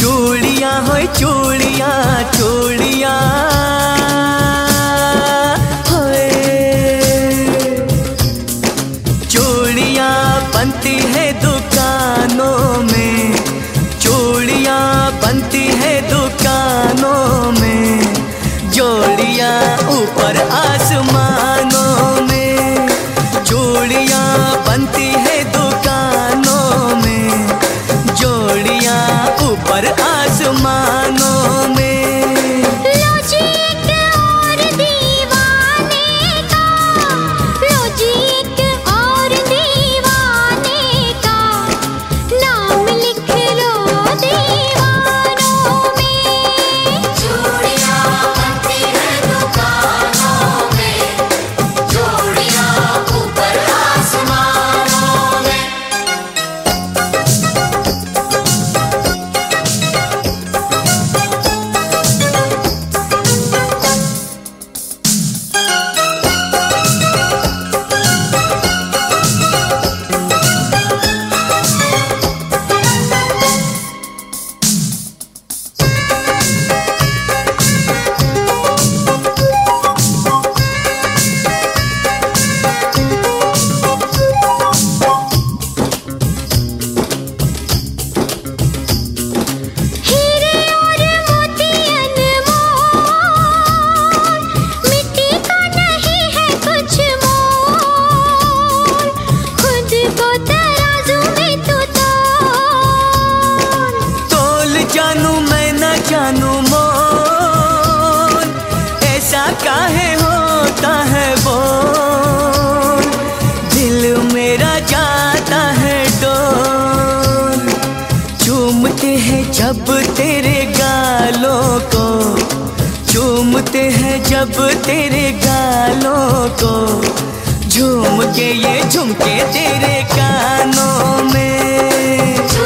चूड़िया हो चूड़िया चूड़िया बनती है दुकानों में। चूड़िया बनती है दुकानों में। जोड़िया ऊपर आसमानों जानू, मैं ना जानू मोल ऐसा काहे होता है वो? दिल मेरा जाता है डोल चूमते हैं जब तेरे गालों को। चूमते हैं जब तेरे गालों को। झूम के ये झुमके तेरे कानों में।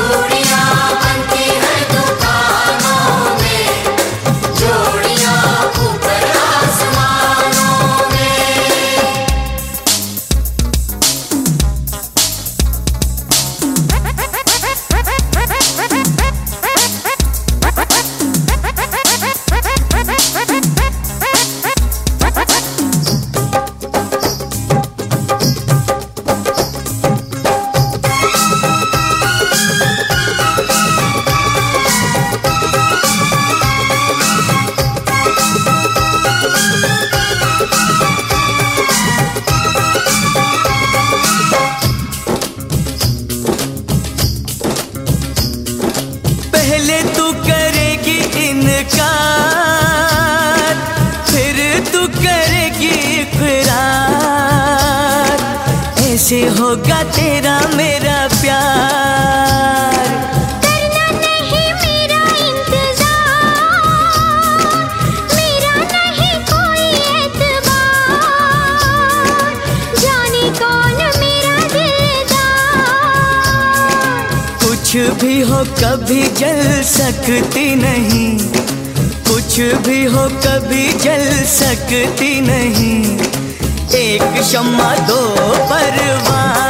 होगा तेरा मेरा प्यार। करना नहीं मेरा इंतज़ार। मेरा नहीं कोई एतबार। जाने कौन मेरा दिलदार। कुछ भी हो कभी जल सकती नहीं। कुछ भी हो कभी जल सकती नहीं। एक शम्मा दो परवान